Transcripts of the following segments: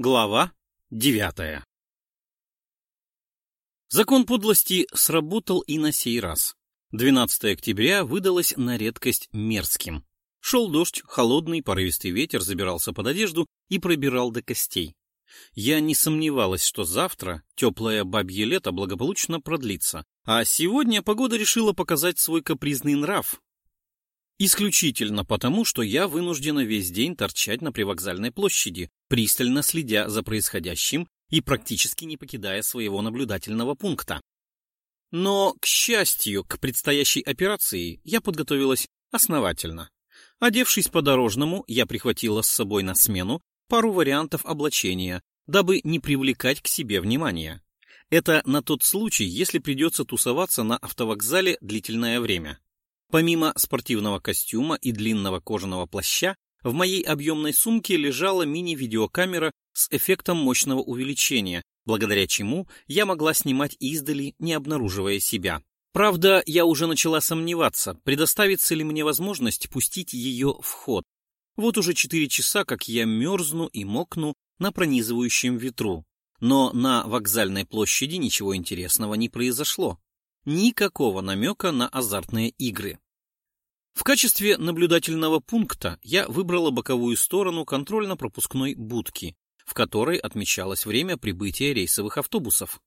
Глава девятая Закон подлости сработал и на сей раз. 12 октября выдалось на редкость мерзким. Шел дождь, холодный порывистый ветер забирался под одежду и пробирал до костей. Я не сомневалась, что завтра теплое бабье лето благополучно продлится, а сегодня погода решила показать свой капризный нрав. Исключительно потому, что я вынуждена весь день торчать на привокзальной площади, пристально следя за происходящим и практически не покидая своего наблюдательного пункта. Но, к счастью, к предстоящей операции я подготовилась основательно. Одевшись по-дорожному, я прихватила с собой на смену пару вариантов облачения, дабы не привлекать к себе внимания. Это на тот случай, если придется тусоваться на автовокзале длительное время. Помимо спортивного костюма и длинного кожаного плаща, в моей объемной сумке лежала мини-видеокамера с эффектом мощного увеличения, благодаря чему я могла снимать издали, не обнаруживая себя. Правда, я уже начала сомневаться, предоставится ли мне возможность пустить ее в ход. Вот уже четыре часа, как я мерзну и мокну на пронизывающем ветру. Но на вокзальной площади ничего интересного не произошло. Никакого намека на азартные игры. В качестве наблюдательного пункта я выбрала боковую сторону контрольно-пропускной будки, в которой отмечалось время прибытия рейсовых автобусов.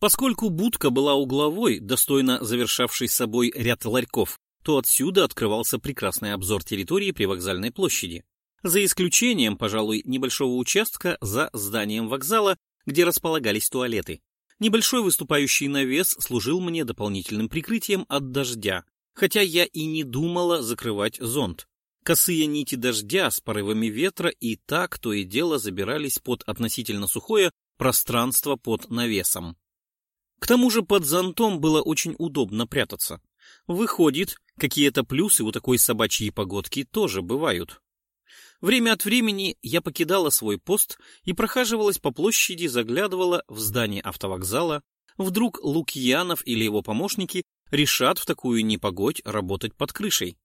Поскольку будка была угловой, достойно завершавшей собой ряд ларьков, то отсюда открывался прекрасный обзор территории при вокзальной площади. За исключением, пожалуй, небольшого участка за зданием вокзала, где располагались туалеты. Небольшой выступающий навес служил мне дополнительным прикрытием от дождя, хотя я и не думала закрывать зонт. Косые нити дождя с порывами ветра и так то и дело забирались под относительно сухое пространство под навесом. К тому же под зонтом было очень удобно прятаться. Выходит, какие-то плюсы у такой собачьей погодки тоже бывают. Время от времени я покидала свой пост и прохаживалась по площади, заглядывала в здание автовокзала. Вдруг Лукьянов или его помощники решат в такую непогодь работать под крышей.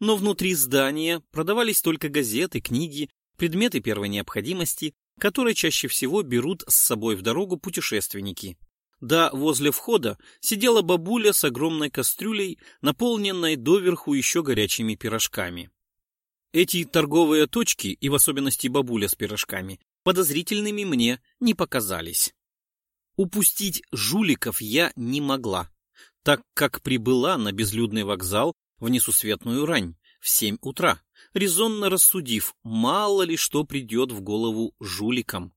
Но внутри здания продавались только газеты, книги, предметы первой необходимости, которые чаще всего берут с собой в дорогу путешественники. Да, возле входа сидела бабуля с огромной кастрюлей, наполненной доверху еще горячими пирожками. Эти торговые точки, и в особенности бабуля с пирожками, подозрительными мне не показались. Упустить жуликов я не могла так как прибыла на безлюдный вокзал в несусветную рань, в семь утра, резонно рассудив, мало ли что придет в голову жуликам.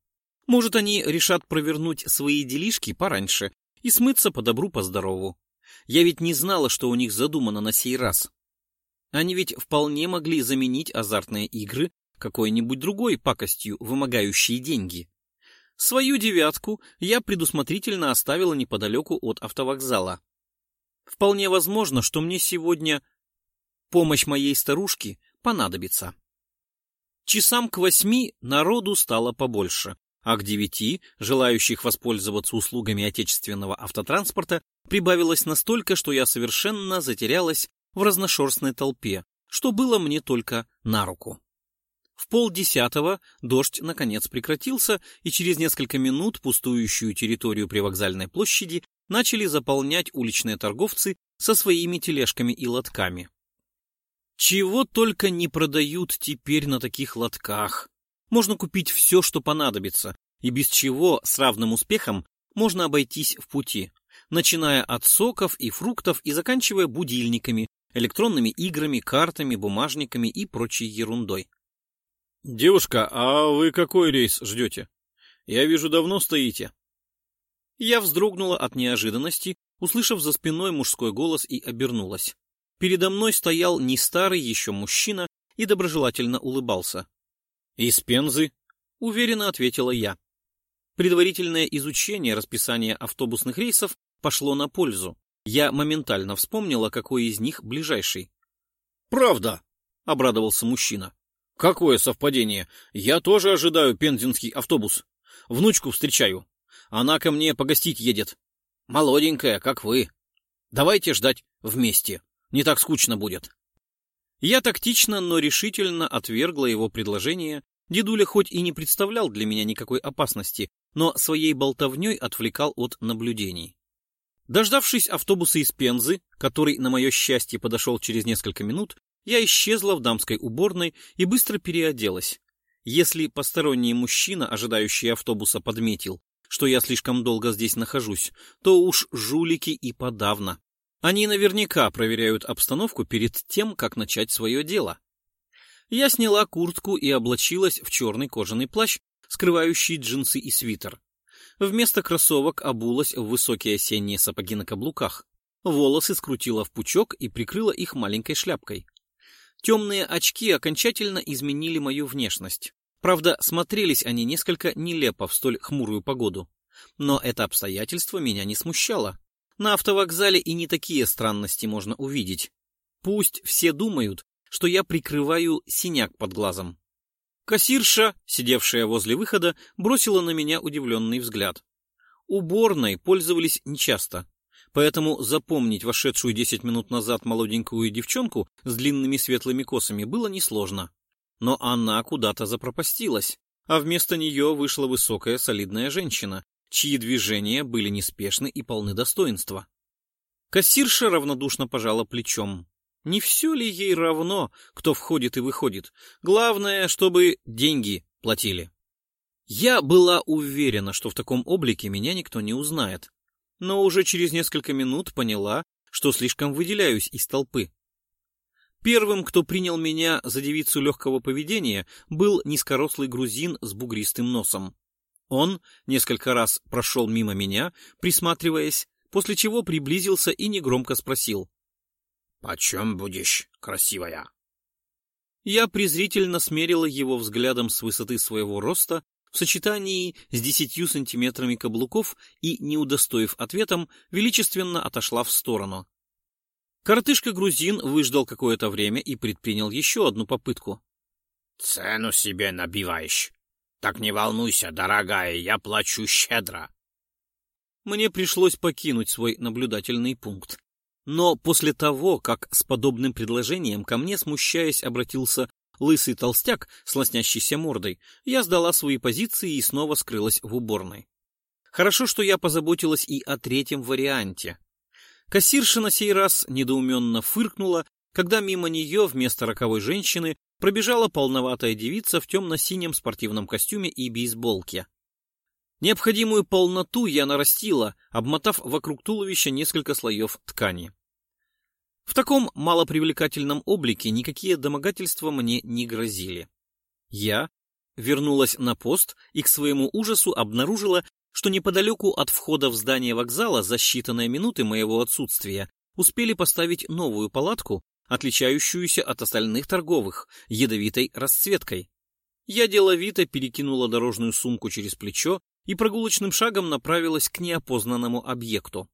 Может, они решат провернуть свои делишки пораньше и смыться по добру, по здорову. Я ведь не знала, что у них задумано на сей раз. Они ведь вполне могли заменить азартные игры какой-нибудь другой пакостью, вымогающей деньги. Свою девятку я предусмотрительно оставила неподалеку от автовокзала. Вполне возможно, что мне сегодня помощь моей старушки понадобится. Часам к восьми народу стало побольше, а к девяти желающих воспользоваться услугами отечественного автотранспорта прибавилось настолько, что я совершенно затерялась в разношерстной толпе, что было мне только на руку. В полдесятого дождь наконец прекратился, и через несколько минут пустующую территорию привокзальной площади начали заполнять уличные торговцы со своими тележками и лотками. Чего только не продают теперь на таких лотках. Можно купить все, что понадобится, и без чего с равным успехом можно обойтись в пути, начиная от соков и фруктов и заканчивая будильниками, электронными играми, картами, бумажниками и прочей ерундой. «Девушка, а вы какой рейс ждете? Я вижу, давно стоите». Я вздрогнула от неожиданности, услышав за спиной мужской голос и обернулась. Передо мной стоял не старый еще мужчина и доброжелательно улыбался. «Из Пензы?» — уверенно ответила я. Предварительное изучение расписания автобусных рейсов пошло на пользу. Я моментально вспомнила, какой из них ближайший. «Правда!» — обрадовался мужчина. «Какое совпадение! Я тоже ожидаю пензенский автобус. Внучку встречаю. Она ко мне погостить едет. Молоденькая, как вы. Давайте ждать вместе. Не так скучно будет. Я тактично, но решительно отвергла его предложение Дедуля хоть и не представлял для меня никакой опасности, но своей болтовней отвлекал от наблюдений. Дождавшись автобуса из Пензы, который, на мое счастье, подошел через несколько минут, я исчезла в дамской уборной и быстро переоделась. Если посторонний мужчина, ожидающий автобуса, подметил, что я слишком долго здесь нахожусь, то уж жулики и подавно. Они наверняка проверяют обстановку перед тем, как начать свое дело. Я сняла куртку и облачилась в черный кожаный плащ, скрывающий джинсы и свитер. Вместо кроссовок обулась в высокие осенние сапоги на каблуках. Волосы скрутила в пучок и прикрыла их маленькой шляпкой. Темные очки окончательно изменили мою внешность. Правда, смотрелись они несколько нелепо в столь хмурую погоду. Но это обстоятельство меня не смущало. На автовокзале и не такие странности можно увидеть. Пусть все думают, что я прикрываю синяк под глазом. Кассирша, сидевшая возле выхода, бросила на меня удивленный взгляд. Уборной пользовались нечасто, поэтому запомнить вошедшую десять минут назад молоденькую девчонку с длинными светлыми косами было несложно. Но она куда-то запропастилась, а вместо нее вышла высокая солидная женщина, чьи движения были неспешны и полны достоинства. Кассирша равнодушно пожала плечом. Не все ли ей равно, кто входит и выходит? Главное, чтобы деньги платили. Я была уверена, что в таком облике меня никто не узнает, но уже через несколько минут поняла, что слишком выделяюсь из толпы. Первым, кто принял меня за девицу легкого поведения, был низкорослый грузин с бугристым носом. Он несколько раз прошел мимо меня, присматриваясь, после чего приблизился и негромко спросил. «Почем будешь, красивая?» Я презрительно смерила его взглядом с высоты своего роста в сочетании с десятью сантиметрами каблуков и, не удостоив ответом, величественно отошла в сторону. Коротышка-грузин выждал какое-то время и предпринял еще одну попытку. «Цену себе набиваешь. Так не волнуйся, дорогая, я плачу щедро». Мне пришлось покинуть свой наблюдательный пункт. Но после того, как с подобным предложением ко мне, смущаясь, обратился лысый толстяк с лоснящейся мордой, я сдала свои позиции и снова скрылась в уборной. Хорошо, что я позаботилась и о третьем варианте. Кассирша на сей раз недоуменно фыркнула, когда мимо нее вместо роковой женщины пробежала полноватая девица в темно-синем спортивном костюме и бейсболке. Необходимую полноту я нарастила, обмотав вокруг туловища несколько слоев ткани. В таком малопривлекательном облике никакие домогательства мне не грозили. Я вернулась на пост и к своему ужасу обнаружила, что неподалеку от входа в здание вокзала за считанные минуты моего отсутствия успели поставить новую палатку, отличающуюся от остальных торговых, ядовитой расцветкой. Я деловито перекинула дорожную сумку через плечо и прогулочным шагом направилась к неопознанному объекту.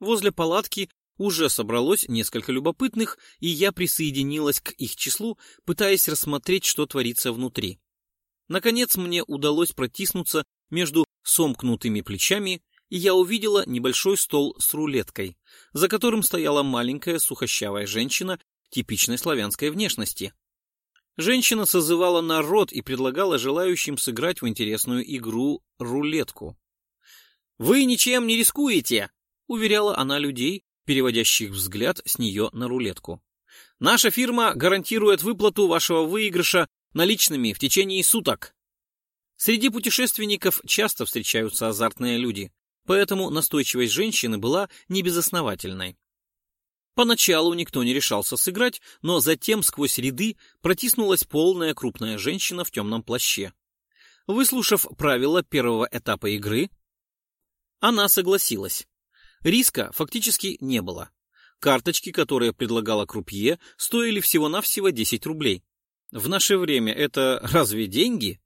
Возле палатки уже собралось несколько любопытных, и я присоединилась к их числу, пытаясь рассмотреть, что творится внутри. Наконец мне удалось протиснуться между сомкнутыми плечами, я увидела небольшой стол с рулеткой, за которым стояла маленькая сухощавая женщина типичной славянской внешности. Женщина созывала народ и предлагала желающим сыграть в интересную игру рулетку. «Вы ничем не рискуете!» — уверяла она людей, переводящих взгляд с нее на рулетку. «Наша фирма гарантирует выплату вашего выигрыша наличными в течение суток». Среди путешественников часто встречаются азартные люди, поэтому настойчивость женщины была небезосновательной. Поначалу никто не решался сыграть, но затем сквозь ряды протиснулась полная крупная женщина в темном плаще. Выслушав правила первого этапа игры, она согласилась. Риска фактически не было. Карточки, которые предлагала крупье, стоили всего-навсего 10 рублей. В наше время это разве деньги?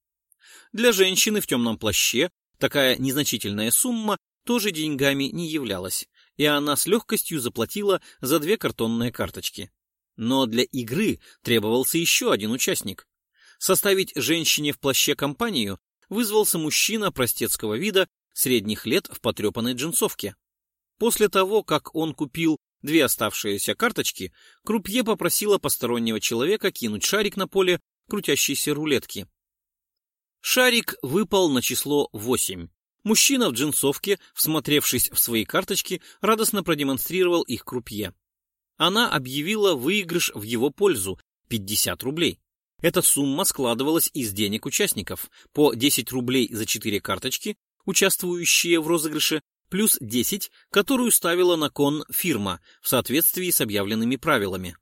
Для женщины в темном плаще такая незначительная сумма тоже деньгами не являлась и она с легкостью заплатила за две картонные карточки. Но для игры требовался еще один участник. Составить женщине в плаще компанию вызвался мужчина простецкого вида, средних лет в потрепанной джинсовке. После того, как он купил две оставшиеся карточки, Крупье попросила постороннего человека кинуть шарик на поле крутящейся рулетки. Шарик выпал на число 8. Мужчина в джинсовке, всмотревшись в свои карточки, радостно продемонстрировал их крупье. Она объявила выигрыш в его пользу — 50 рублей. Эта сумма складывалась из денег участников по 10 рублей за 4 карточки, участвующие в розыгрыше, плюс 10, которую ставила на кон фирма в соответствии с объявленными правилами.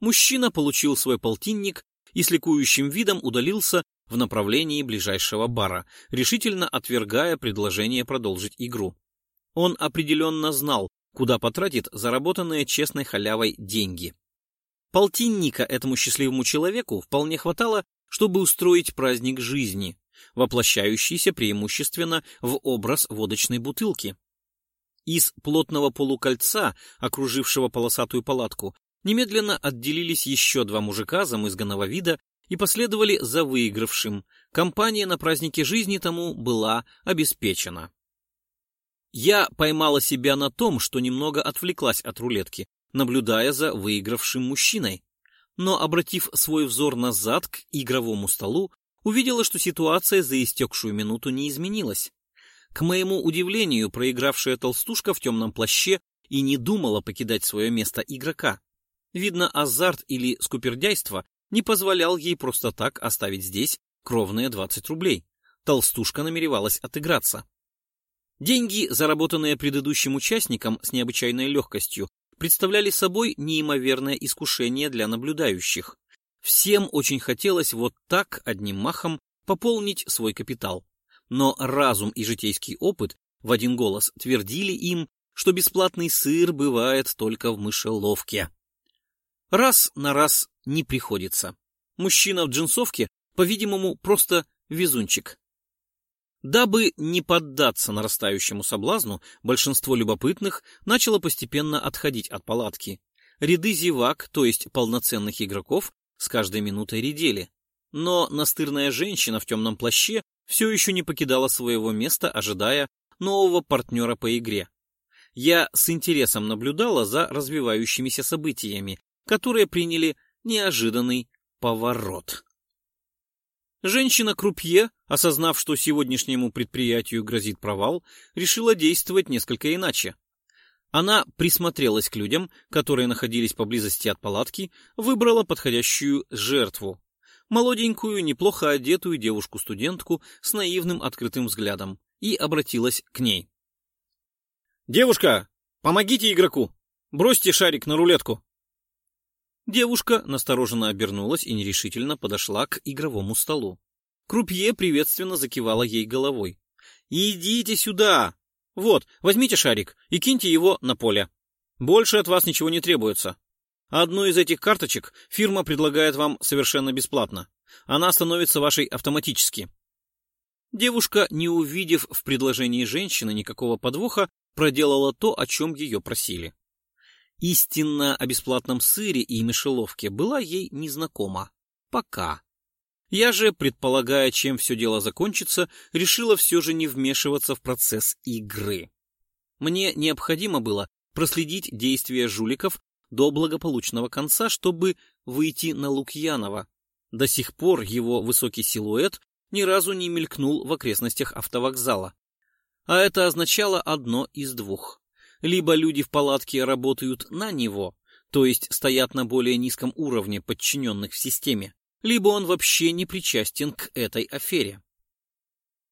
Мужчина получил свой полтинник и с ликующим видом удалился в направлении ближайшего бара, решительно отвергая предложение продолжить игру. Он определенно знал, куда потратит заработанные честной халявой деньги. Полтинника этому счастливому человеку вполне хватало, чтобы устроить праздник жизни, воплощающийся преимущественно в образ водочной бутылки. Из плотного полукольца, окружившего полосатую палатку, немедленно отделились еще два мужика замызганного вида и последовали за выигравшим. Компания на празднике жизни тому была обеспечена. Я поймала себя на том, что немного отвлеклась от рулетки, наблюдая за выигравшим мужчиной. Но, обратив свой взор назад к игровому столу, увидела, что ситуация за истекшую минуту не изменилась. К моему удивлению, проигравшая толстушка в темном плаще и не думала покидать свое место игрока. Видно, азарт или скупердяйство не позволял ей просто так оставить здесь кровные 20 рублей. Толстушка намеревалась отыграться. Деньги, заработанные предыдущим участником с необычайной легкостью, представляли собой неимоверное искушение для наблюдающих. Всем очень хотелось вот так одним махом пополнить свой капитал. Но разум и житейский опыт в один голос твердили им, что бесплатный сыр бывает только в мышеловке. Раз на раз не приходится. Мужчина в джинсовке, по-видимому, просто везунчик. Дабы не поддаться нарастающему соблазну, большинство любопытных начало постепенно отходить от палатки. Ряды зевак, то есть полноценных игроков, с каждой минутой редели. Но настырная женщина в темном плаще все еще не покидала своего места, ожидая нового партнера по игре. Я с интересом наблюдала за развивающимися событиями которые приняли неожиданный поворот. Женщина-крупье, осознав, что сегодняшнему предприятию грозит провал, решила действовать несколько иначе. Она присмотрелась к людям, которые находились поблизости от палатки, выбрала подходящую жертву. Молоденькую, неплохо одетую девушку-студентку с наивным открытым взглядом и обратилась к ней. «Девушка, помогите игроку! Бросьте шарик на рулетку!» Девушка настороженно обернулась и нерешительно подошла к игровому столу. Крупье приветственно закивала ей головой. «Идите сюда! Вот, возьмите шарик и киньте его на поле. Больше от вас ничего не требуется. Одну из этих карточек фирма предлагает вам совершенно бесплатно. Она становится вашей автоматически». Девушка, не увидев в предложении женщины никакого подвоха, проделала то, о чем ее просили. Истина о бесплатном сыре и мышеловке была ей незнакома. Пока. Я же, предполагая, чем все дело закончится, решила все же не вмешиваться в процесс игры. Мне необходимо было проследить действия жуликов до благополучного конца, чтобы выйти на Лукьянова. До сих пор его высокий силуэт ни разу не мелькнул в окрестностях автовокзала. А это означало одно из двух. Либо люди в палатке работают на него, то есть стоят на более низком уровне подчиненных в системе, либо он вообще не причастен к этой афере.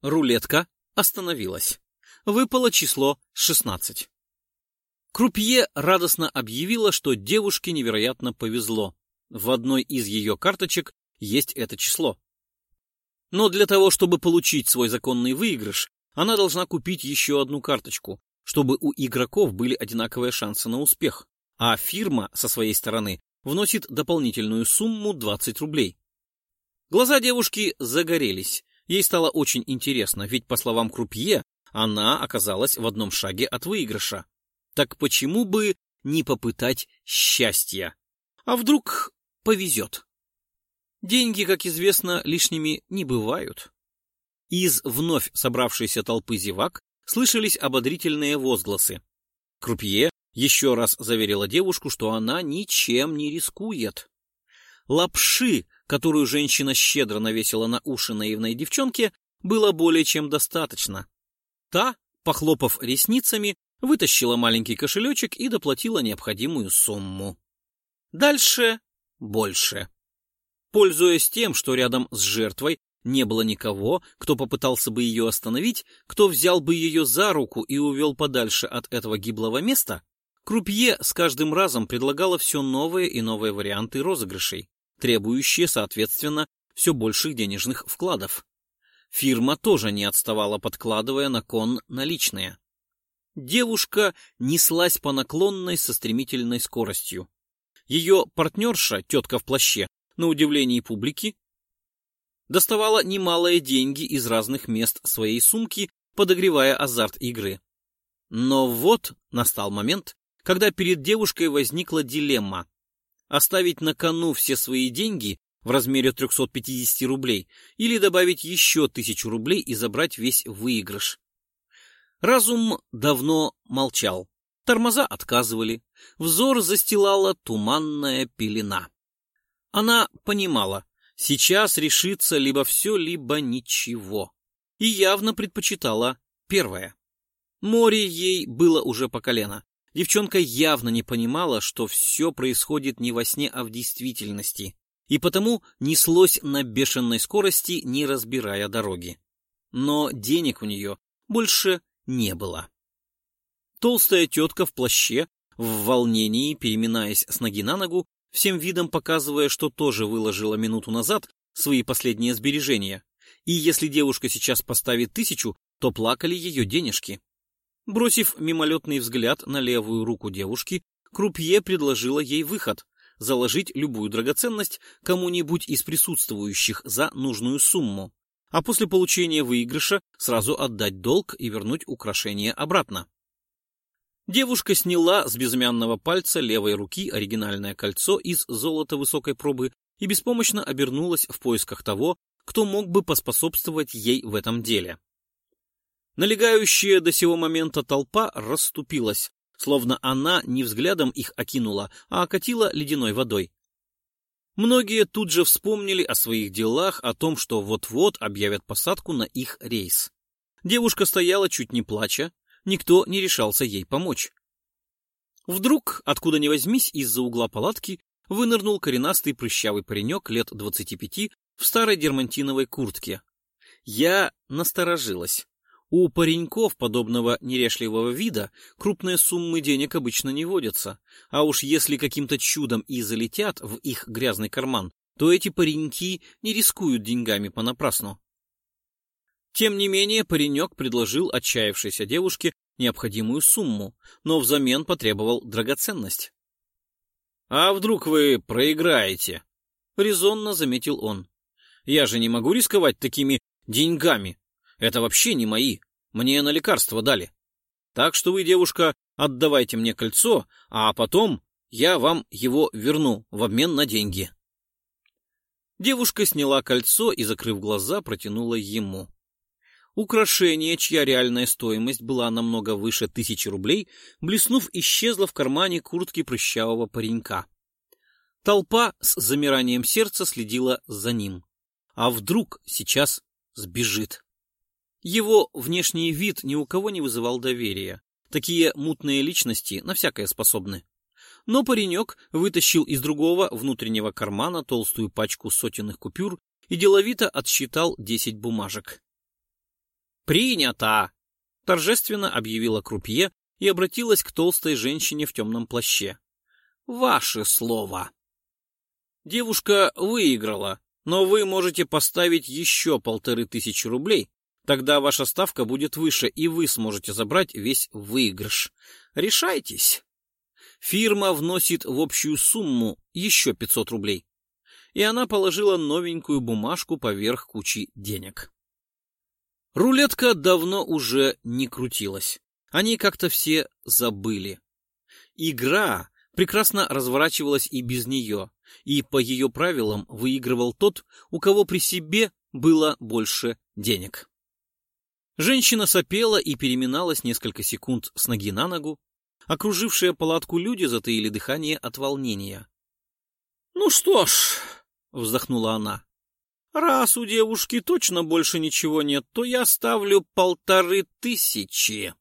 Рулетка остановилась. Выпало число 16. Крупье радостно объявила, что девушке невероятно повезло. В одной из ее карточек есть это число. Но для того, чтобы получить свой законный выигрыш, она должна купить еще одну карточку, чтобы у игроков были одинаковые шансы на успех, а фирма со своей стороны вносит дополнительную сумму 20 рублей. Глаза девушки загорелись. Ей стало очень интересно, ведь, по словам Крупье, она оказалась в одном шаге от выигрыша. Так почему бы не попытать счастья? А вдруг повезет? Деньги, как известно, лишними не бывают. Из вновь собравшейся толпы зевак слышались ободрительные возгласы. Крупье еще раз заверила девушку, что она ничем не рискует. Лапши, которую женщина щедро навесила на уши наивной девчонке, было более чем достаточно. Та, похлопав ресницами, вытащила маленький кошелечек и доплатила необходимую сумму. Дальше больше. Пользуясь тем, что рядом с жертвой не было никого, кто попытался бы ее остановить, кто взял бы ее за руку и увел подальше от этого гиблого места, Крупье с каждым разом предлагала все новые и новые варианты розыгрышей, требующие, соответственно, все больших денежных вкладов. Фирма тоже не отставала, подкладывая на кон наличные. Девушка неслась по наклонной со стремительной скоростью. Ее партнерша, тетка в плаще, на удивление публики, доставала немалые деньги из разных мест своей сумки, подогревая азарт игры. Но вот настал момент, когда перед девушкой возникла дилемма – оставить на кону все свои деньги в размере 350 рублей или добавить еще тысячу рублей и забрать весь выигрыш. Разум давно молчал. Тормоза отказывали. Взор застилала туманная пелена. Она понимала, сейчас решится либо все, либо ничего. И явно предпочитала первое. Море ей было уже по колено. Девчонка явно не понимала, что все происходит не во сне, а в действительности и потому неслось на бешеной скорости, не разбирая дороги. Но денег у нее больше не было. Толстая тетка в плаще, в волнении, переминаясь с ноги на ногу, всем видом показывая, что тоже выложила минуту назад свои последние сбережения, и если девушка сейчас поставит тысячу, то плакали ее денежки. Бросив мимолетный взгляд на левую руку девушки, Крупье предложила ей выход, заложить любую драгоценность кому-нибудь из присутствующих за нужную сумму, а после получения выигрыша сразу отдать долг и вернуть украшение обратно. Девушка сняла с безымянного пальца левой руки оригинальное кольцо из золота высокой пробы и беспомощно обернулась в поисках того, кто мог бы поспособствовать ей в этом деле. Налегающая до сего момента толпа расступилась, словно она не взглядом их окинула, а окатила ледяной водой. Многие тут же вспомнили о своих делах, о том, что вот-вот объявят посадку на их рейс. Девушка стояла чуть не плача, никто не решался ей помочь. Вдруг, откуда ни возьмись, из-за угла палатки вынырнул коренастый прыщавый паренек лет двадцати пяти в старой дермантиновой куртке. Я насторожилась. У пареньков подобного нерешливого вида крупные суммы денег обычно не водятся, а уж если каким-то чудом и залетят в их грязный карман, то эти пареньки не рискуют деньгами понапрасну. Тем не менее, паренек предложил отчаявшейся девушке необходимую сумму, но взамен потребовал драгоценность. «А вдруг вы проиграете?» — резонно заметил он. «Я же не могу рисковать такими деньгами. Это вообще не мои. Мне на лекарство дали. Так что вы, девушка, отдавайте мне кольцо, а потом я вам его верну в обмен на деньги. Девушка сняла кольцо и, закрыв глаза, протянула ему. Украшение, чья реальная стоимость была намного выше тысячи рублей, блеснув, исчезло в кармане куртки прыщавого паренька. Толпа с замиранием сердца следила за ним. А вдруг сейчас сбежит? Его внешний вид ни у кого не вызывал доверия. Такие мутные личности на всякое способны. Но паренек вытащил из другого внутреннего кармана толстую пачку сотенных купюр и деловито отсчитал десять бумажек. «Принято!» — торжественно объявила крупье и обратилась к толстой женщине в темном плаще. «Ваше слово!» Девушка выиграла, но вы можете поставить еще полторы тысячи рублей Тогда ваша ставка будет выше, и вы сможете забрать весь выигрыш. Решайтесь. Фирма вносит в общую сумму еще 500 рублей. И она положила новенькую бумажку поверх кучи денег. Рулетка давно уже не крутилась. Они как-то все забыли. Игра прекрасно разворачивалась и без нее, и по ее правилам выигрывал тот, у кого при себе было больше денег. Женщина сопела и переминалась несколько секунд с ноги на ногу. Окружившие палатку люди затаили дыхание от волнения. — Ну что ж, — вздохнула она. «Раз у девушки точно больше ничего нет, то я ставлю полторы тысячи».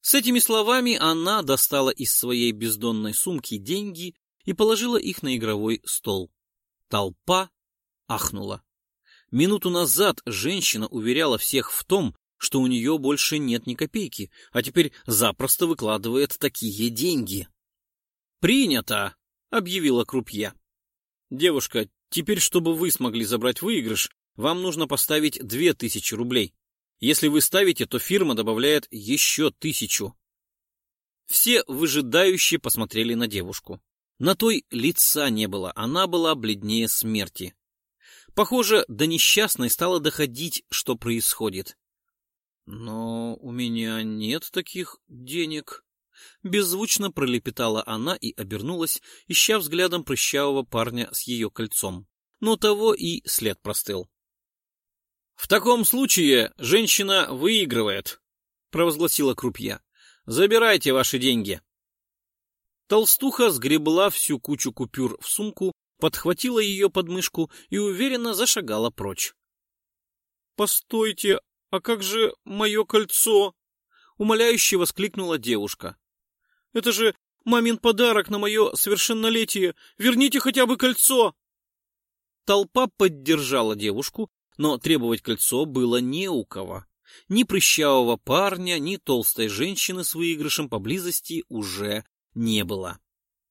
С этими словами она достала из своей бездонной сумки деньги и положила их на игровой стол. Толпа ахнула. Минуту назад женщина уверяла всех в том, что у нее больше нет ни копейки, а теперь запросто выкладывает такие деньги. «Принято!» — объявила крупья. «Девушка, теперь, чтобы вы смогли забрать выигрыш, вам нужно поставить две тысячи рублей. Если вы ставите, то фирма добавляет еще тысячу. Все выжидающие посмотрели на девушку. На той лица не было, она была бледнее смерти. Похоже, до несчастной стало доходить, что происходит. «Но у меня нет таких денег», — беззвучно пролепетала она и обернулась, ища взглядом прыщавого парня с ее кольцом. Но того и след простыл. «В таком случае женщина выигрывает», — провозгласила крупья. «Забирайте ваши деньги». Толстуха сгребла всю кучу купюр в сумку, подхватила ее подмышку и уверенно зашагала прочь. «Постойте, а как же мое кольцо?» — умоляюще воскликнула девушка. «Это же мамин подарок на мое совершеннолетие! Верните хотя бы кольцо!» Толпа поддержала девушку, но требовать кольцо было не у кого. Ни прыщавого парня, ни толстой женщины с выигрышем поблизости уже не было.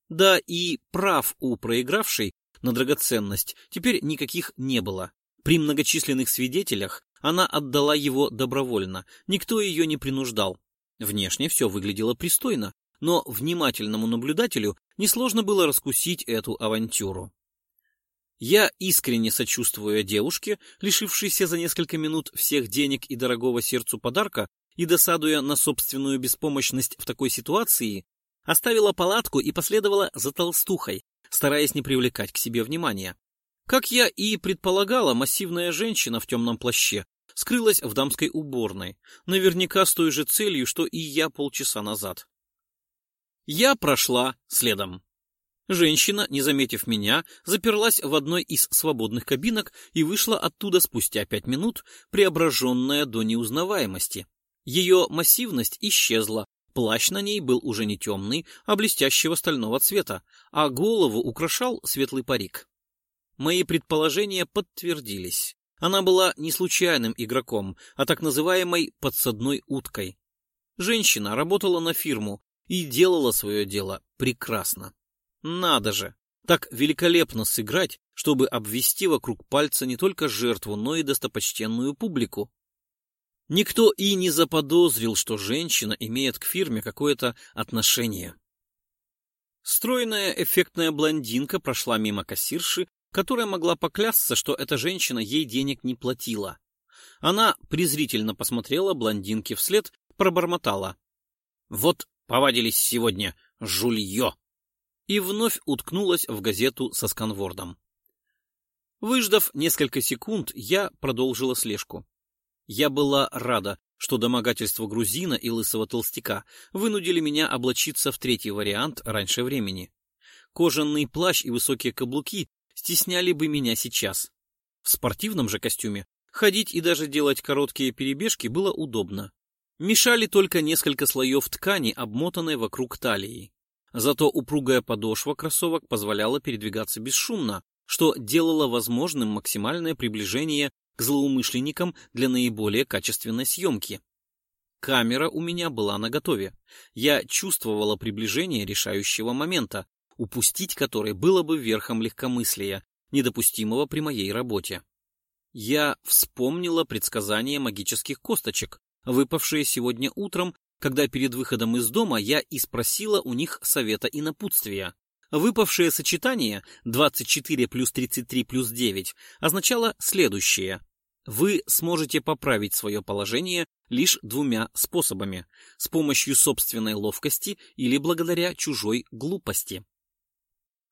Да и прав у проигравшей на драгоценность теперь никаких не было. При многочисленных свидетелях она отдала его добровольно, никто ее не принуждал. Внешне все выглядело пристойно, но внимательному наблюдателю несложно было раскусить эту авантюру. Я искренне сочувствую девушке, лишившейся за несколько минут всех денег и дорогого сердцу подарка, и досадуя на собственную беспомощность в такой ситуации, оставила палатку и последовала за толстухой, стараясь не привлекать к себе внимания. Как я и предполагала, массивная женщина в темном плаще скрылась в дамской уборной, наверняка с той же целью, что и я полчаса назад. Я прошла следом. Женщина, не заметив меня, заперлась в одной из свободных кабинок и вышла оттуда спустя пять минут, преображенная до неузнаваемости. Ее массивность исчезла, плащ на ней был уже не темный, а блестящего стального цвета, а голову украшал светлый парик. Мои предположения подтвердились. Она была не случайным игроком, а так называемой подсадной уткой. Женщина работала на фирму и делала свое дело прекрасно. Надо же! Так великолепно сыграть, чтобы обвести вокруг пальца не только жертву, но и достопочтенную публику. Никто и не заподозрил, что женщина имеет к фирме какое-то отношение. Стройная эффектная блондинка прошла мимо кассирши, которая могла поклясться, что эта женщина ей денег не платила. Она презрительно посмотрела блондинке вслед, пробормотала. «Вот повадились сегодня, жулье!» и вновь уткнулась в газету со сканвордом. Выждав несколько секунд, я продолжила слежку. Я была рада, что домогательство грузина и лысого толстяка вынудили меня облачиться в третий вариант раньше времени. Кожаный плащ и высокие каблуки стесняли бы меня сейчас. В спортивном же костюме ходить и даже делать короткие перебежки было удобно. Мешали только несколько слоев ткани, обмотанной вокруг талии. Зато упругая подошва кроссовок позволяла передвигаться бесшумно, что делало возможным максимальное приближение к злоумышленникам для наиболее качественной съемки. Камера у меня была наготове. Я чувствовала приближение решающего момента, упустить который было бы верхом легкомыслия, недопустимого при моей работе. Я вспомнила предсказания магических косточек, выпавшие сегодня утром когда перед выходом из дома я и спросила у них совета и напутствия. Выпавшее сочетание 24 плюс 33 плюс 9 означало следующее. Вы сможете поправить свое положение лишь двумя способами – с помощью собственной ловкости или благодаря чужой глупости.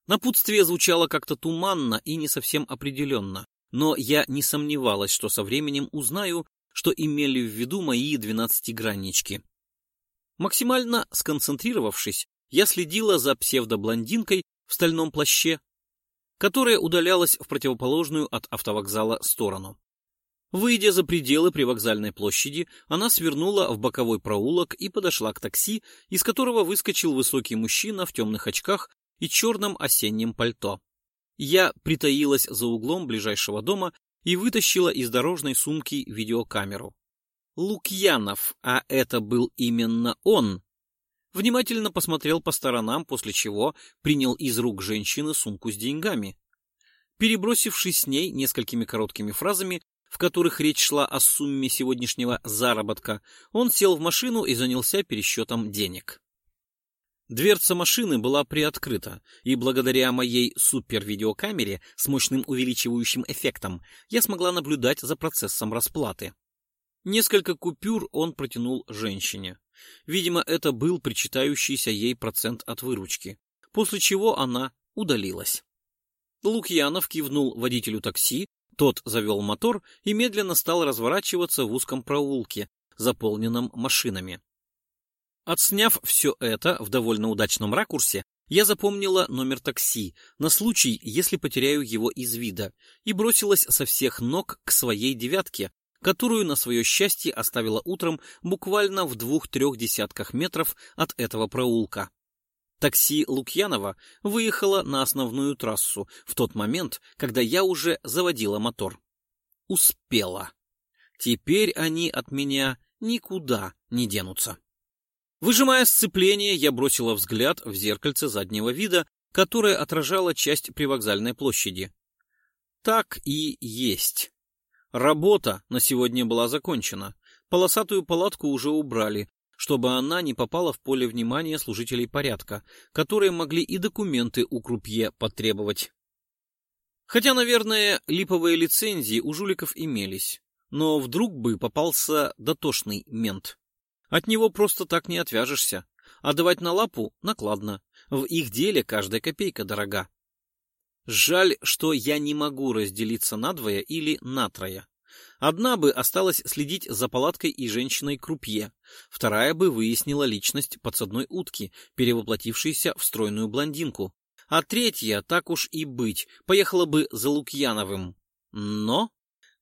Напутствие звучало как-то туманно и не совсем определенно, но я не сомневалась, что со временем узнаю, что имели в виду мои двенадцатиграннички. Максимально сконцентрировавшись, я следила за псевдоблондинкой в стальном плаще. которая удалялась в противоположную от автовокзала сторону. Выйдя за пределы привокзальной площади, она свернула в боковой проулок и подошла к такси, из которого выскочил высокий мужчина в темных очках и черном осеннем пальто. Я притаилась за углом ближайшего дома и вытащила из дорожной сумки видеокамеру. Лукьянов, а это был именно он, внимательно посмотрел по сторонам, после чего принял из рук женщины сумку с деньгами. Перебросившись с ней несколькими короткими фразами, в которых речь шла о сумме сегодняшнего заработка, он сел в машину и занялся пересчетом денег. Дверца машины была приоткрыта, и благодаря моей супервидеокамере с мощным увеличивающим эффектом я смогла наблюдать за процессом расплаты. Несколько купюр он протянул женщине. Видимо, это был причитающийся ей процент от выручки, после чего она удалилась. Лукьянов кивнул водителю такси, тот завел мотор и медленно стал разворачиваться в узком проулке, заполненном машинами. Отсняв все это в довольно удачном ракурсе, я запомнила номер такси на случай, если потеряю его из вида, и бросилась со всех ног к своей девятке, которую на свое счастье оставила утром буквально в двух-трех десятках метров от этого проулка. Такси Лукьянова выехало на основную трассу в тот момент, когда я уже заводила мотор. Успела. Теперь они от меня никуда не денутся. Выжимая сцепление, я бросила взгляд в зеркальце заднего вида, которое отражало часть привокзальной площади. Так и есть. Работа на сегодня была закончена. Полосатую палатку уже убрали, чтобы она не попала в поле внимания служителей порядка, которые могли и документы у крупье потребовать. Хотя, наверное, липовые лицензии у жуликов имелись, но вдруг бы попался дотошный мент. От него просто так не отвяжешься, а давать на лапу накладно. В их деле каждая копейка дорога. Жаль, что я не могу разделиться надвое или натрое. Одна бы осталась следить за палаткой и женщиной-крупье, вторая бы выяснила личность подсадной утки, перевоплотившейся в стройную блондинку, а третья, так уж и быть, поехала бы за Лукьяновым. Но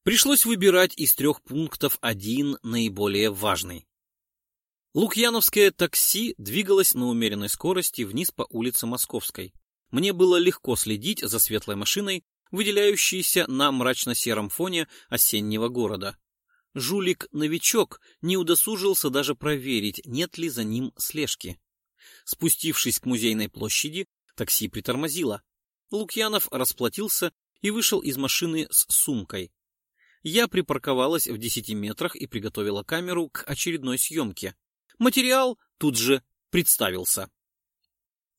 пришлось выбирать из трех пунктов один наиболее важный. Лукьяновское такси двигалось на умеренной скорости вниз по улице Московской. Мне было легко следить за светлой машиной, выделяющийся на мрачно-сером фоне осеннего города. Жулик-новичок не удосужился даже проверить, нет ли за ним слежки. Спустившись к музейной площади, такси притормозило. Лукьянов расплатился и вышел из машины с сумкой. Я припарковалась в десяти метрах и приготовила камеру к очередной съемке. Материал тут же представился.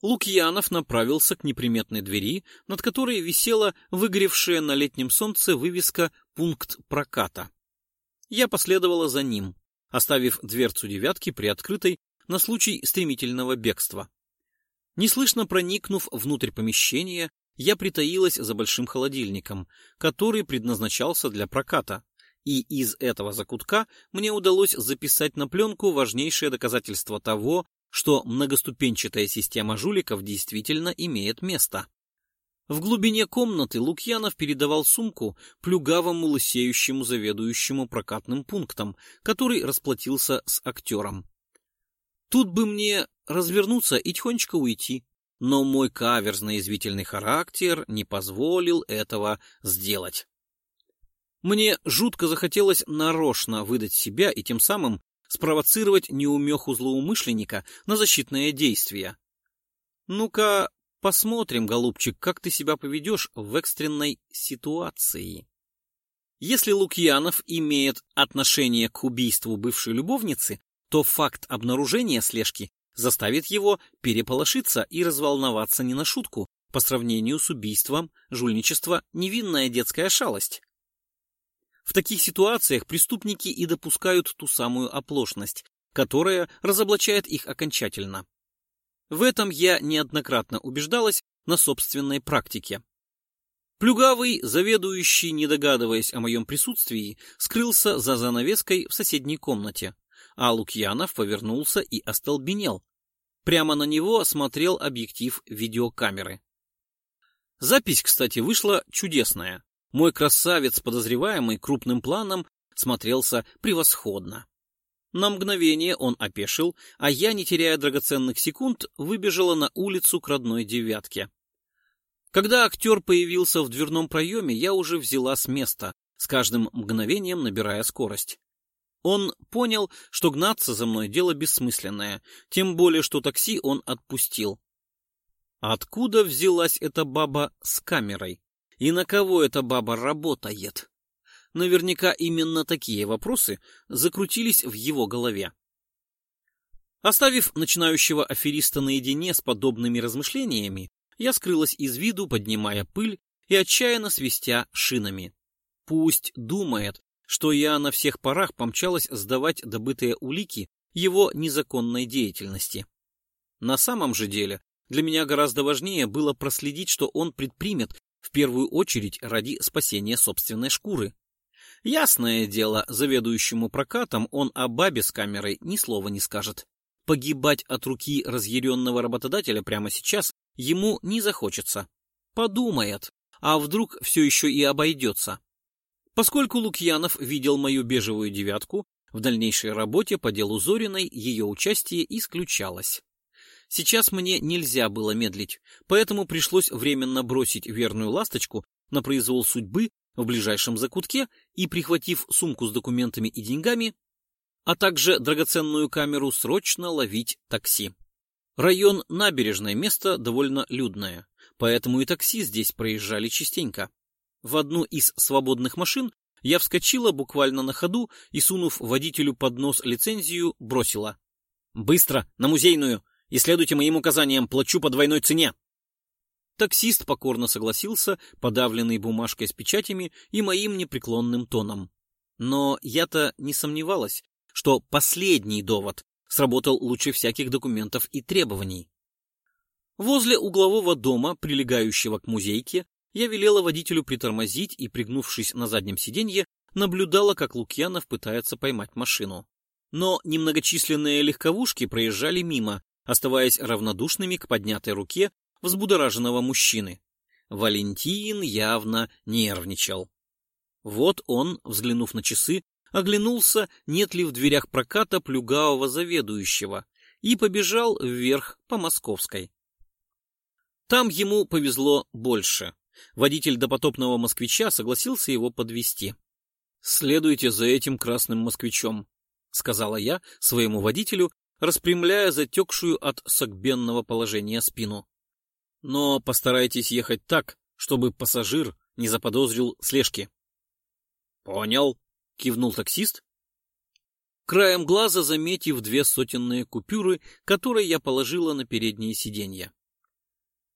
Лукьянов направился к неприметной двери, над которой висела выгоревшая на летнем солнце вывеска «Пункт проката». Я последовала за ним, оставив дверцу девятки приоткрытой на случай стремительного бегства. Неслышно проникнув внутрь помещения, я притаилась за большим холодильником, который предназначался для проката, и из этого закутка мне удалось записать на пленку важнейшее доказательство того, что многоступенчатая система жуликов действительно имеет место. В глубине комнаты Лукьянов передавал сумку плюгавому лысеющему заведующему прокатным пунктом, который расплатился с актером. Тут бы мне развернуться и тихонечко уйти, но мой каверзно-язвительный характер не позволил этого сделать. Мне жутко захотелось нарочно выдать себя и тем самым спровоцировать неумеху злоумышленника на защитное действие. Ну-ка, посмотрим, голубчик, как ты себя поведешь в экстренной ситуации. Если Лукьянов имеет отношение к убийству бывшей любовницы, то факт обнаружения слежки заставит его переполошиться и разволноваться не на шутку. По сравнению с убийством, жульничество — невинная детская шалость. В таких ситуациях преступники и допускают ту самую оплошность, которая разоблачает их окончательно. В этом я неоднократно убеждалась на собственной практике. Плюгавый, заведующий, не догадываясь о моем присутствии, скрылся за занавеской в соседней комнате, а Лукьянов повернулся и остолбенел. Прямо на него смотрел объектив видеокамеры. Запись, кстати, вышла чудесная. Мой красавец, подозреваемый крупным планом, смотрелся превосходно. На мгновение он опешил, а я, не теряя драгоценных секунд, выбежала на улицу к родной девятке. Когда актер появился в дверном проеме, я уже взяла с места, с каждым мгновением набирая скорость. Он понял, что гнаться за мной дело бессмысленное, тем более, что такси он отпустил. Откуда взялась эта баба с камерой? И на кого эта баба работает? Наверняка именно такие вопросы закрутились в его голове. Оставив начинающего афериста наедине с подобными размышлениями, я скрылась из виду, поднимая пыль и отчаянно свистя шинами. Пусть думает, что я на всех парах помчалась сдавать добытые улики его незаконной деятельности. На самом же деле, для меня гораздо важнее было проследить, что он предпримет в первую очередь ради спасения собственной шкуры. Ясное дело, заведующему прокатом он о бабе с камерой ни слова не скажет. Погибать от руки разъяренного работодателя прямо сейчас ему не захочется. Подумает, а вдруг все еще и обойдется. Поскольку Лукьянов видел мою бежевую девятку, в дальнейшей работе по делу Зориной ее участие исключалось. Сейчас мне нельзя было медлить, поэтому пришлось временно бросить верную ласточку на произвол судьбы в ближайшем закутке и, прихватив сумку с документами и деньгами, а также драгоценную камеру, срочно ловить такси. Район набережное место довольно людное, поэтому и такси здесь проезжали частенько. В одну из свободных машин я вскочила буквально на ходу и, сунув водителю под нос лицензию, бросила. «Быстро, на музейную, и следуйте моим указаниям, плачу по двойной цене!» Таксист покорно согласился, подавленный бумажкой с печатями и моим непреклонным тоном. Но я-то не сомневалась, что последний довод сработал лучше всяких документов и требований. Возле углового дома, прилегающего к музейке, я велела водителю притормозить и, пригнувшись на заднем сиденье, наблюдала, как Лукьянов пытается поймать машину. Но немногочисленные легковушки проезжали мимо, оставаясь равнодушными к поднятой руке взбудораженного мужчины. Валентин явно нервничал. Вот он, взглянув на часы, оглянулся, нет ли в дверях проката плюгавого заведующего, и побежал вверх по Московской. Там ему повезло больше. Водитель допотопного москвича согласился его подвести. «Следуйте за этим красным москвичом», — сказала я своему водителю, распрямляя затекшую от согбенного положения спину но постарайтесь ехать так, чтобы пассажир не заподозрил слежки. — Понял, — кивнул таксист. Краем глаза заметив две сотенные купюры, которые я положила на переднее сиденье.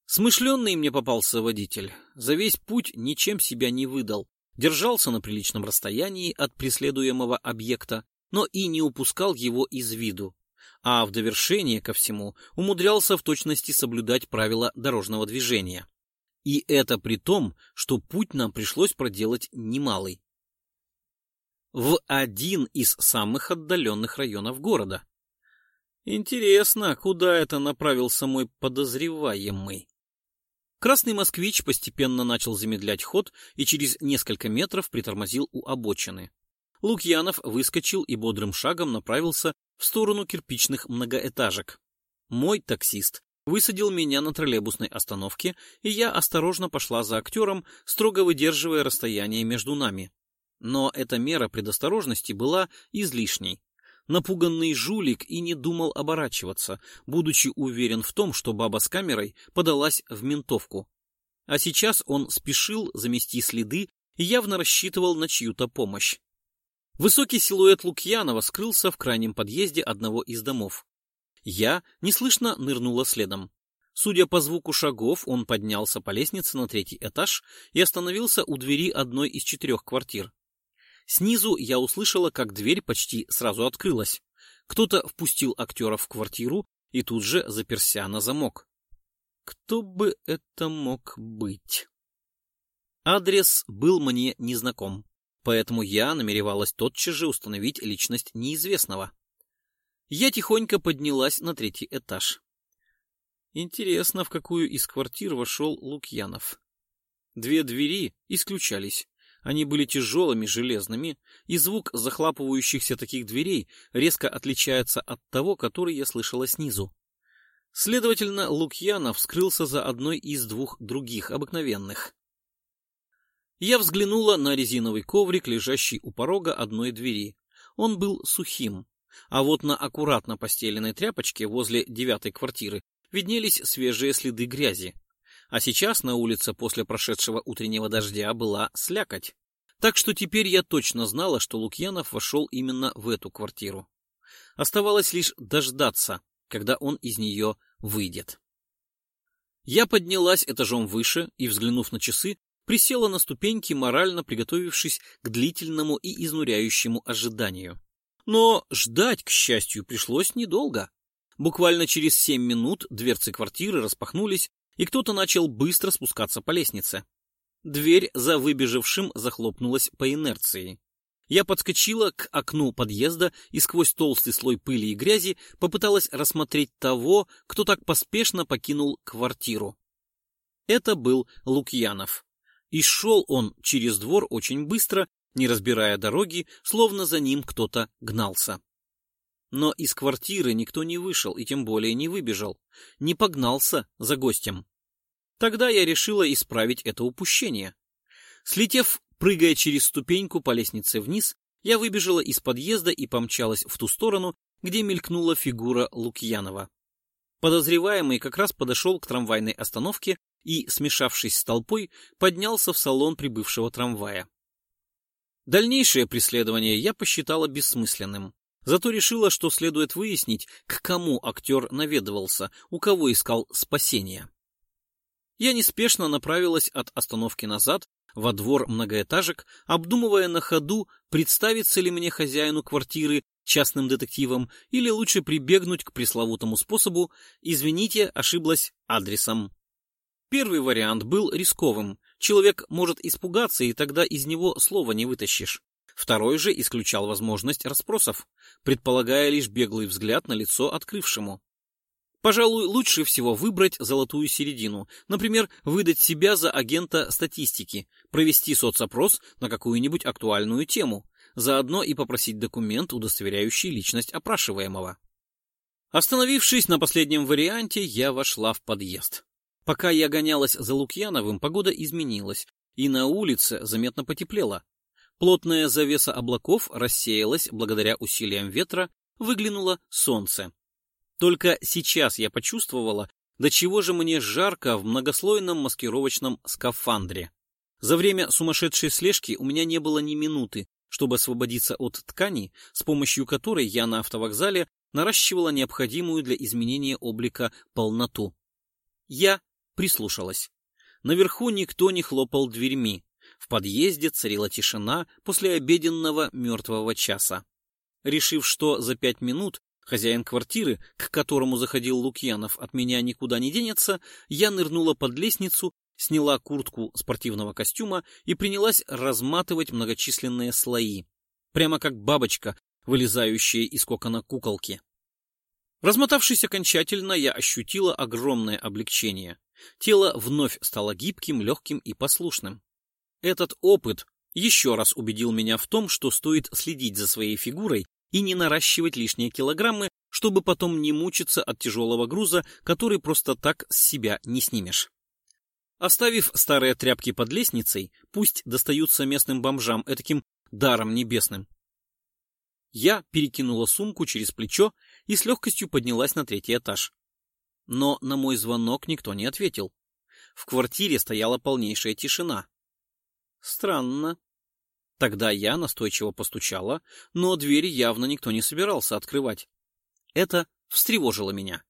Смышленный мне попался водитель. За весь путь ничем себя не выдал. Держался на приличном расстоянии от преследуемого объекта, но и не упускал его из виду а в довершение ко всему умудрялся в точности соблюдать правила дорожного движения. И это при том, что путь нам пришлось проделать немалый. В один из самых отдаленных районов города. Интересно, куда это направился мой подозреваемый? Красный москвич постепенно начал замедлять ход и через несколько метров притормозил у обочины. Лукьянов выскочил и бодрым шагом направился в сторону кирпичных многоэтажек. Мой таксист высадил меня на троллейбусной остановке, и я осторожно пошла за актером, строго выдерживая расстояние между нами. Но эта мера предосторожности была излишней. Напуганный жулик и не думал оборачиваться, будучи уверен в том, что баба с камерой подалась в ментовку. А сейчас он спешил замести следы и явно рассчитывал на чью-то помощь. Высокий силуэт Лукьянова скрылся в крайнем подъезде одного из домов. Я неслышно нырнула следом. Судя по звуку шагов, он поднялся по лестнице на третий этаж и остановился у двери одной из четырех квартир. Снизу я услышала, как дверь почти сразу открылась. Кто-то впустил актера в квартиру и тут же заперся на замок. Кто бы это мог быть? Адрес был мне незнаком поэтому я намеревалась тотчас же установить личность неизвестного. Я тихонько поднялась на третий этаж. Интересно, в какую из квартир вошел Лукьянов. Две двери исключались. Они были тяжелыми, железными, и звук захлапывающихся таких дверей резко отличается от того, который я слышала снизу. Следовательно, Лукьянов вскрылся за одной из двух других, обыкновенных. Я взглянула на резиновый коврик, лежащий у порога одной двери. Он был сухим, а вот на аккуратно постеленной тряпочке возле девятой квартиры виднелись свежие следы грязи. А сейчас на улице после прошедшего утреннего дождя была слякоть. Так что теперь я точно знала, что Лукьянов вошел именно в эту квартиру. Оставалось лишь дождаться, когда он из нее выйдет. Я поднялась этажом выше и, взглянув на часы, присела на ступеньки, морально приготовившись к длительному и изнуряющему ожиданию. Но ждать, к счастью, пришлось недолго. Буквально через семь минут дверцы квартиры распахнулись, и кто-то начал быстро спускаться по лестнице. Дверь за выбежавшим захлопнулась по инерции. Я подскочила к окну подъезда и сквозь толстый слой пыли и грязи попыталась рассмотреть того, кто так поспешно покинул квартиру. Это был Лукьянов. И шел он через двор очень быстро, не разбирая дороги, словно за ним кто-то гнался. Но из квартиры никто не вышел и тем более не выбежал, не погнался за гостем. Тогда я решила исправить это упущение. Слетев, прыгая через ступеньку по лестнице вниз, я выбежала из подъезда и помчалась в ту сторону, где мелькнула фигура Лукьянова. Подозреваемый как раз подошел к трамвайной остановке и, смешавшись с толпой, поднялся в салон прибывшего трамвая. Дальнейшее преследование я посчитала бессмысленным. Зато решила, что следует выяснить, к кому актер наведывался, у кого искал спасения. Я неспешно направилась от остановки назад во двор многоэтажек, обдумывая на ходу, представится ли мне хозяину квартиры частным детективом или лучше прибегнуть к пресловутому способу «извините, ошиблась адресом». Первый вариант был рисковым. Человек может испугаться, и тогда из него слова не вытащишь. Второй же исключал возможность расспросов, предполагая лишь беглый взгляд на лицо открывшему. Пожалуй, лучше всего выбрать золотую середину, например, выдать себя за агента статистики, провести соцопрос на какую-нибудь актуальную тему, заодно и попросить документ, удостоверяющий личность опрашиваемого. Остановившись на последнем варианте, я вошла в подъезд. Пока я гонялась за Лукьяновым, погода изменилась, и на улице заметно потеплело. Плотная завеса облаков рассеялась благодаря усилиям ветра, выглянуло солнце. Только сейчас я почувствовала, до чего же мне жарко в многослойном маскировочном скафандре. За время сумасшедшей слежки у меня не было ни минуты, чтобы освободиться от ткани, с помощью которой я на автовокзале наращивала необходимую для изменения облика полноту. Я прислушалась. Наверху никто не хлопал дверьми. В подъезде царила тишина после обеденного мертвого часа. Решив, что за пять минут хозяин квартиры, к которому заходил Лукьянов, от меня никуда не денется, я нырнула под лестницу, сняла куртку спортивного костюма и принялась разматывать многочисленные слои, прямо как бабочка, вылезающая из кокона куколки. Размотавшись окончательно, я ощутила огромное облегчение. Тело вновь стало гибким, легким и послушным. Этот опыт еще раз убедил меня в том, что стоит следить за своей фигурой и не наращивать лишние килограммы, чтобы потом не мучиться от тяжелого груза, который просто так с себя не снимешь. Оставив старые тряпки под лестницей, пусть достаются местным бомжам этаким даром небесным. Я перекинула сумку через плечо и с легкостью поднялась на третий этаж. Но на мой звонок никто не ответил. В квартире стояла полнейшая тишина. Странно. Тогда я настойчиво постучала, но дверь явно никто не собирался открывать. Это встревожило меня.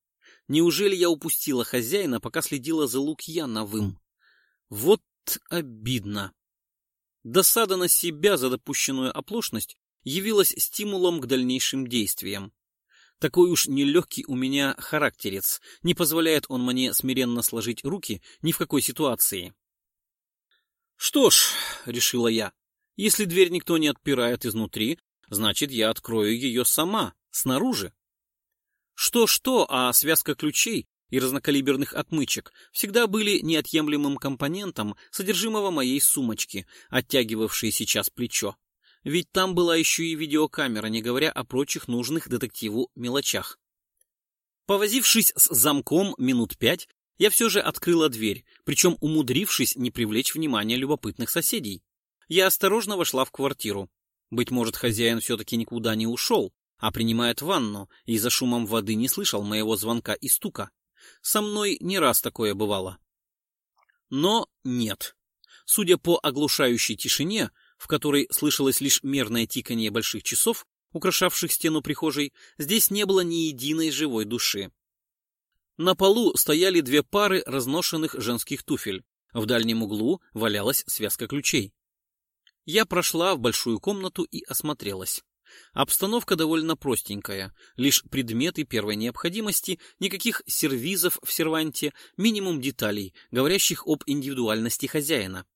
Неужели я упустила хозяина, пока следила за Лукьяновым? Вот обидно. Досада на себя за допущенную оплошность явилась стимулом к дальнейшим действиям. Такой уж нелегкий у меня характерец, не позволяет он мне смиренно сложить руки ни в какой ситуации. Что ж, решила я, если дверь никто не отпирает изнутри, значит, я открою ее сама, снаружи. Что-что, а связка ключей и разнокалиберных отмычек всегда были неотъемлемым компонентом содержимого моей сумочки, оттягивавшей сейчас плечо. Ведь там была еще и видеокамера, не говоря о прочих нужных детективу мелочах. Повозившись с замком минут пять, я все же открыла дверь, причем умудрившись не привлечь внимания любопытных соседей. Я осторожно вошла в квартиру. Быть может, хозяин все-таки никуда не ушел, а принимает ванну, и за шумом воды не слышал моего звонка и стука. Со мной не раз такое бывало. Но нет. Судя по оглушающей тишине, в которой слышалось лишь мерное тиканье больших часов, украшавших стену прихожей, здесь не было ни единой живой души. На полу стояли две пары разношенных женских туфель. В дальнем углу валялась связка ключей. Я прошла в большую комнату и осмотрелась. Обстановка довольно простенькая, лишь предметы первой необходимости, никаких сервизов в серванте, минимум деталей, говорящих об индивидуальности хозяина.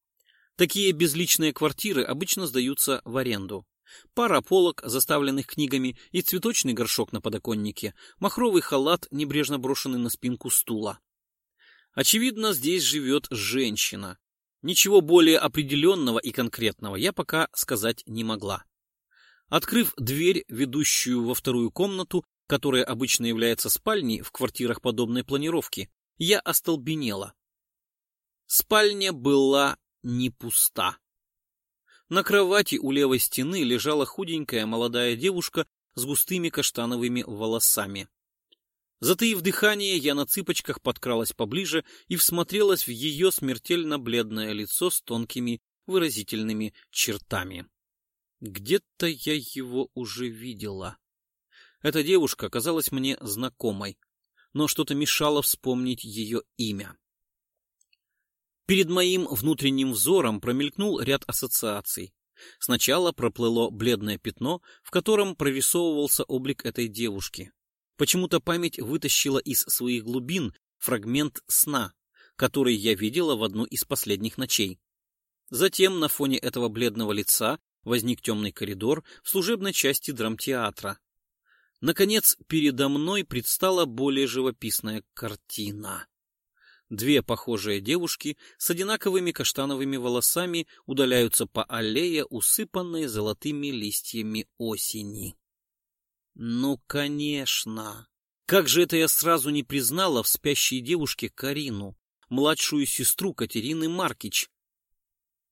Такие безличные квартиры обычно сдаются в аренду. Пара полок, заставленных книгами, и цветочный горшок на подоконнике, махровый халат, небрежно брошенный на спинку стула. Очевидно, здесь живет женщина, Ничего более определенного и конкретного я пока сказать не могла. Открыв дверь, ведущую во вторую комнату, которая обычно является спальней в квартирах подобной планировки, я остолбенела. Спальня была не пуста. На кровати у левой стены лежала худенькая молодая девушка с густыми каштановыми волосами. Затаив дыхание, я на цыпочках подкралась поближе и всмотрелась в ее смертельно бледное лицо с тонкими выразительными чертами. Где-то я его уже видела. Эта девушка казалась мне знакомой, но что-то мешало вспомнить ее имя. Перед моим внутренним взором промелькнул ряд ассоциаций. Сначала проплыло бледное пятно, в котором прорисовывался облик этой девушки. Почему-то память вытащила из своих глубин фрагмент сна, который я видела в одну из последних ночей. Затем на фоне этого бледного лица возник темный коридор в служебной части драмтеатра. Наконец, передо мной предстала более живописная картина. Две похожие девушки с одинаковыми каштановыми волосами удаляются по аллее, усыпанной золотыми листьями осени. Ну, конечно. Как же это я сразу не признала в спящей девушке Карину, младшую сестру Катерины Маркич.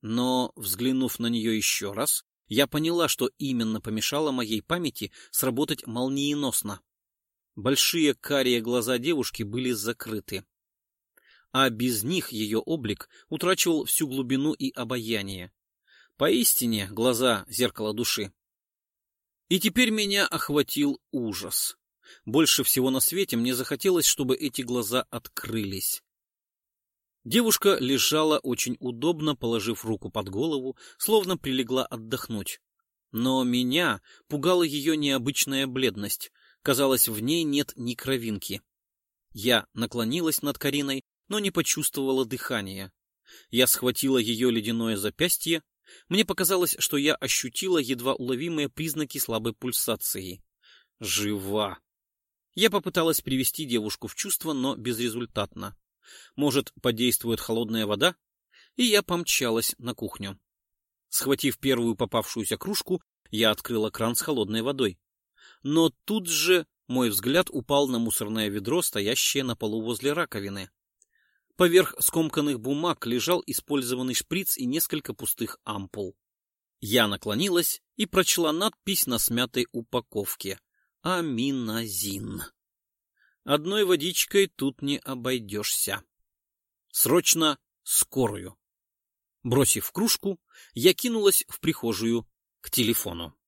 Но, взглянув на нее еще раз, я поняла, что именно помешало моей памяти сработать молниеносно. Большие карие глаза девушки были закрыты. А без них ее облик утрачивал всю глубину и обаяние. Поистине, глаза — зеркало души. И теперь меня охватил ужас. Больше всего на свете мне захотелось, чтобы эти глаза открылись. Девушка лежала очень удобно, положив руку под голову, словно прилегла отдохнуть. Но меня пугала ее необычная бледность. Казалось, в ней нет ни кровинки. Я наклонилась над Кариной, но не почувствовала дыхания. Я схватила ее ледяное запястье, мне показалось, что я ощутила едва уловимые признаки слабой пульсации. Жива. Я попыталась привести девушку в чувство, но безрезультатно. Может, подействует холодная вода? И я помчалась на кухню. Схватив первую попавшуюся кружку, я открыла кран с холодной водой. Но тут же мой взгляд упал на мусорное ведро, стоящее на полу возле раковины. Поверх скомканных бумаг лежал использованный шприц и несколько пустых ампул. Я наклонилась и прочла надпись на смятой упаковке. Аминозин. Одной водичкой тут не обойдешься. Срочно скорую. Бросив кружку, я кинулась в прихожую к телефону.